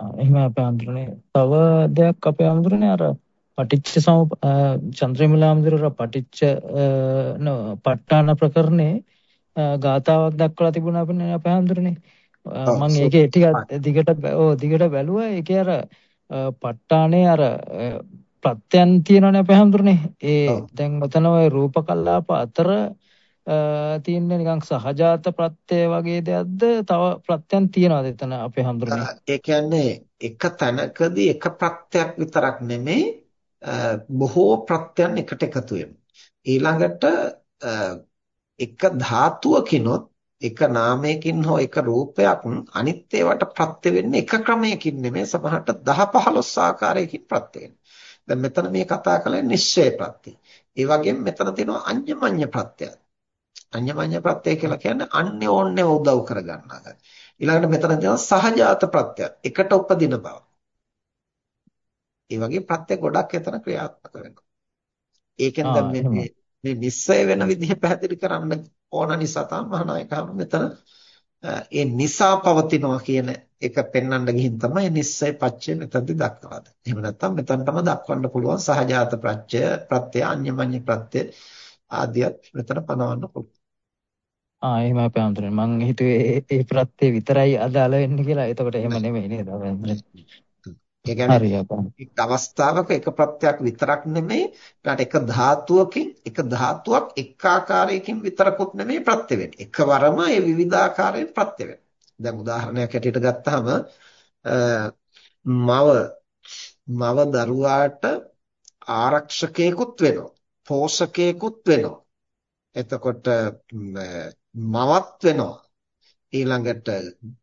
එහෙම අපේ අඳුරනේ තව දෙයක් අපේ අඳුරනේ අර පටිච්ච සමුප චන්ද්‍රවිමල අඳුරර පටිච්ච ප ဋ ාණ ප්‍රකරණේ ගාතාවක් දක්වලා තිබුණා අපේ අපේ අඳුරනේ මම ඒකේ ටිකක් දිගට ඔව් දිගට බැලුවා ඒකේ අර ප ဋ ාණේ අර ප්‍රත්‍යයන් තියෙනවනේ අපේ හැඳුරනේ. ඒ දැන් ඔතන ওই රූප කල්ලාප අතර තියෙන නිකන් සහජාත ප්‍රත්‍ය වගේ දෙයක්ද තව ප්‍රත්‍යයන් තියනවාද එතන අපේ හැඳුරනේ? ඒ කියන්නේ එක තැනකදී එක ප්‍රත්‍යක් විතරක් නෙමෙයි බොහෝ ප්‍රත්‍යයන් එකට එකතු ඊළඟට එක ධාතුවකිනොත් එක නාමයකින් හෝ එක රූපයක් අනිත් ඒවාට ප්‍රත්‍ය වෙන්නේ එක ක්‍රමයකින් නෙමෙයි සමහරට 10 15 ආකාරයකින් ප්‍රත්‍ය වෙනවා. දැන් මෙතන මේ කතා කරන්නේ නිශ්චය ප්‍රත්‍ය. ඒ වගේම මෙතන තියෙනවා අඤ්ඤමඤ්ඤ ප්‍රත්‍යය. අඤ්ඤමඤ්ඤ ප්‍රත්‍යය කියලා කියන්නේ අන්‍යෝන්‍යව උදව් කරගන්නා. ඊළඟට මෙතන තියෙනවා සහජාත ප්‍රත්‍යය. එකට උපදින බව. ඒ වගේ ප්‍රත්‍ය ගොඩක් එතන ක්‍රියාත්මක වෙනවා. ඒකෙන් දැන් මේ මේ නිස්සය වෙන විදිහ පැහැදිලි කරන්න ඕන නිසා තමයි මහානායකහම මෙතන ඒ නිසා පවතිනවා කියන එක පෙන්වන්න ගිහින් තමයි නිස්සය පච්චය මෙතනදී දක්වලා දෙන්නේ. එහෙම නැත්නම් මෙතනටම දක්වන්න පුළුවන් සහජාත ප්‍රත්‍ය, ප්‍රත්‍ය, අඤ්ඤමඤ්ඤ ප්‍රත්‍ය ආදියත් මෙතන පනවන්න පුළුවන්. ආ එහෙම අපේ අඳුරනේ මං හිතුවේ ඒ ප්‍රත්‍ය විතරයි අදාළ වෙන්නේ කියලා. එතකොට එහෙම නෙමෙයි නේද? ඒ කියන්නේ එක් අවස්ථාවක එක ප්‍රත්‍යක් විතරක් නෙමෙයි ඊට එක ධාතුවකින් එක ධාතුවක් එක් ආකාරයකින් විතරකුත් නෙමෙයි ප්‍රත්‍ය වෙන්නේ. එකවරම ඒ විවිධාකාරයෙන් ප්‍රත්‍ය වෙනවා. දැන් උදාහරණයක් ඇටියට ගත්තාම මව මව දරුවාට ආරක්ෂකයෙකුත් වෙනවා. පෝෂකයෙකුත් වෙනවා. එතකොට මවත් වෙනවා. ඊළඟට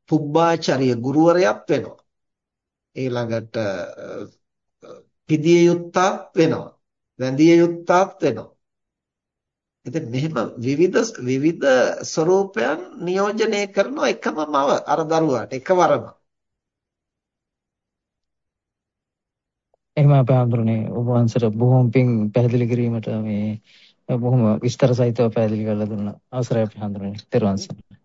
පුබ්බාචාර්ය ගුරුවරයෙක් වෙනවා. ඊළඟට පිදිය යුක්තත් වෙනවා. වැඳිය යුක්තත් වෙනවා. ඉතින් මෙහෙම විවිධ විවිධ ස්වરૂපයන් නියෝජනය කරන එකම මව අර දරුවාට එකවරම. එහෙම අපේ හඳුරන්නේ ඔබ වහන්සේට බොහොම පිං පැහැදිලි කිරීමට මේ බොහොම විස්තර සහිතව පැහැදිලි කරලා දුන්නා. අවසරයි අපේ හඳුරන්නේ. ත්වන් සරණයි.